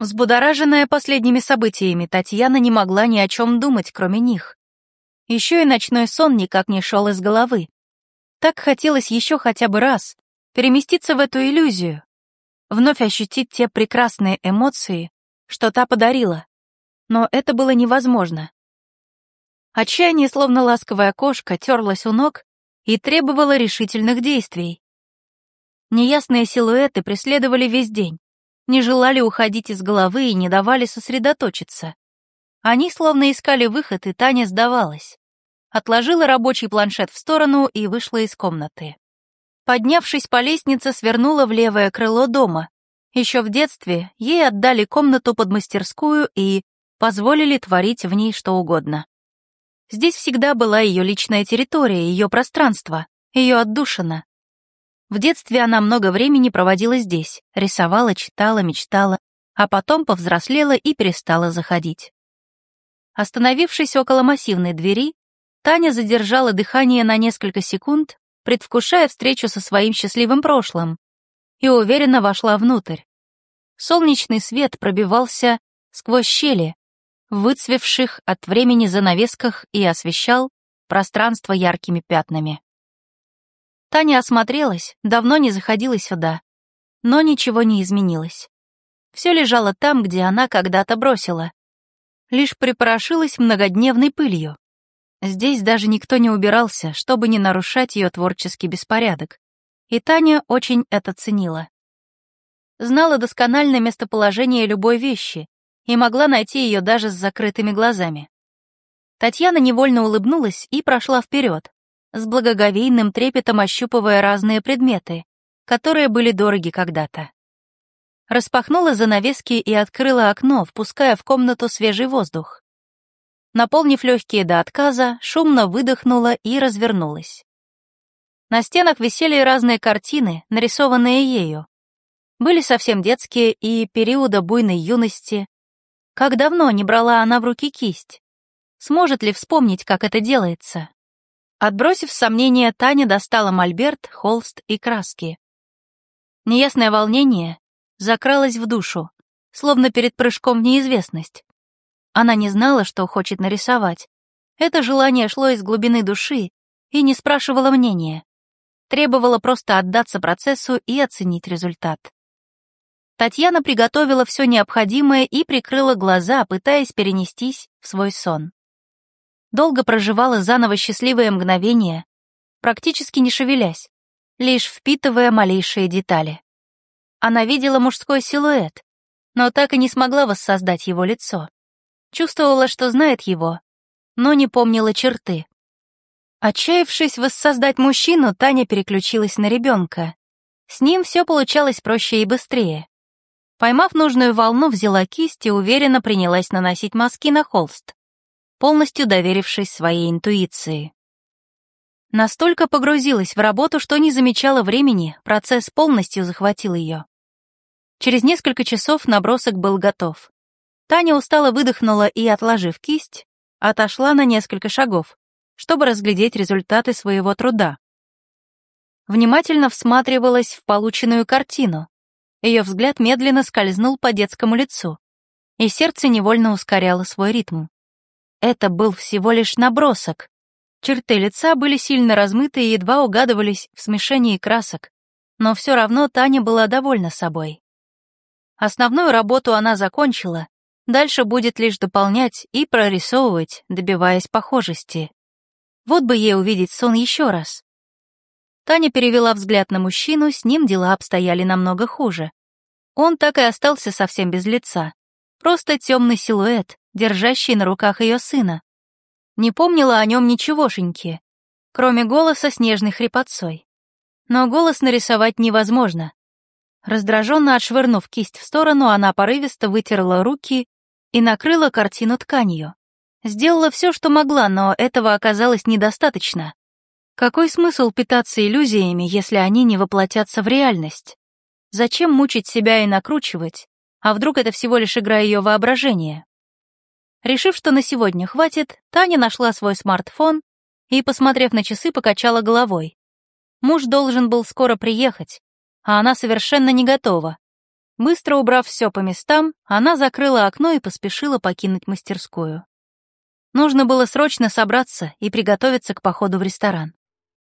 Взбудораженная последними событиями, Татьяна не могла ни о чем думать, кроме них. Еще и ночной сон никак не шел из головы. Так хотелось еще хотя бы раз переместиться в эту иллюзию, вновь ощутить те прекрасные эмоции, что та подарила. Но это было невозможно. Отчаяние, словно ласковая кошка, терлась у ног и требовало решительных действий. Неясные силуэты преследовали весь день не желали уходить из головы и не давали сосредоточиться. Они словно искали выход, и Таня сдавалась. Отложила рабочий планшет в сторону и вышла из комнаты. Поднявшись по лестнице, свернула в левое крыло дома. Еще в детстве ей отдали комнату под мастерскую и позволили творить в ней что угодно. Здесь всегда была ее личная территория, ее пространство, ее отдушина. В детстве она много времени проводила здесь, рисовала, читала, мечтала, а потом повзрослела и перестала заходить. Остановившись около массивной двери, Таня задержала дыхание на несколько секунд, предвкушая встречу со своим счастливым прошлым, и уверенно вошла внутрь. Солнечный свет пробивался сквозь щели, выцвевших от времени занавесках и освещал пространство яркими пятнами. Таня осмотрелась, давно не заходила сюда. Но ничего не изменилось. Все лежало там, где она когда-то бросила. Лишь припорошилась многодневной пылью. Здесь даже никто не убирался, чтобы не нарушать ее творческий беспорядок. И Таня очень это ценила. Знала досконально местоположение любой вещи и могла найти ее даже с закрытыми глазами. Татьяна невольно улыбнулась и прошла вперед, с благоговейным трепетом ощупывая разные предметы, которые были дороги когда-то. Распахнула занавески и открыла окно, впуская в комнату свежий воздух. Наполнив легкие до отказа, шумно выдохнула и развернулась. На стенах висели разные картины, нарисованные ею. Были совсем детские и периода буйной юности. Как давно не брала она в руки кисть? Сможет ли вспомнить, как это делается? Отбросив сомнения, Таня достала мольберт, холст и краски. Неясное волнение закралось в душу, словно перед прыжком в неизвестность. Она не знала, что хочет нарисовать. Это желание шло из глубины души и не спрашивало мнения. Требовало просто отдаться процессу и оценить результат. Татьяна приготовила все необходимое и прикрыла глаза, пытаясь перенестись в свой сон долго проживала заново счастливое мгновение, практически не шевелясь, лишь впитывая малейшие детали. Она видела мужской силуэт, но так и не смогла воссоздать его лицо. Чувствовала, что знает его, но не помнила черты. Отчаявшись воссоздать мужчину, Таня переключилась на ребенка. С ним все получалось проще и быстрее. Поймав нужную волну, взяла кисть и уверенно принялась наносить мазки на холст полностью доверившись своей интуиции. Настолько погрузилась в работу, что не замечала времени, процесс полностью захватил ее. Через несколько часов набросок был готов. Таня устало выдохнула и, отложив кисть, отошла на несколько шагов, чтобы разглядеть результаты своего труда. Внимательно всматривалась в полученную картину. Ее взгляд медленно скользнул по детскому лицу, и сердце невольно ускоряло свой ритм. Это был всего лишь набросок. Черты лица были сильно размыты и едва угадывались в смешении красок, но все равно Таня была довольна собой. Основную работу она закончила, дальше будет лишь дополнять и прорисовывать, добиваясь похожести. Вот бы ей увидеть сон еще раз. Таня перевела взгляд на мужчину, с ним дела обстояли намного хуже. Он так и остался совсем без лица. Просто темный силуэт, держащий на руках ее сына. Не помнила о нем ничегошеньки, кроме голоса с нежной хрипотцой. Но голос нарисовать невозможно. Раздраженно отшвырнув кисть в сторону, она порывисто вытерла руки и накрыла картину тканью. Сделала все, что могла, но этого оказалось недостаточно. Какой смысл питаться иллюзиями, если они не воплотятся в реальность? Зачем мучить себя и накручивать, а вдруг это всего лишь игра ее воображения? Решив, что на сегодня хватит, Таня нашла свой смартфон и, посмотрев на часы, покачала головой. Муж должен был скоро приехать, а она совершенно не готова. Быстро убрав все по местам, она закрыла окно и поспешила покинуть мастерскую. Нужно было срочно собраться и приготовиться к походу в ресторан.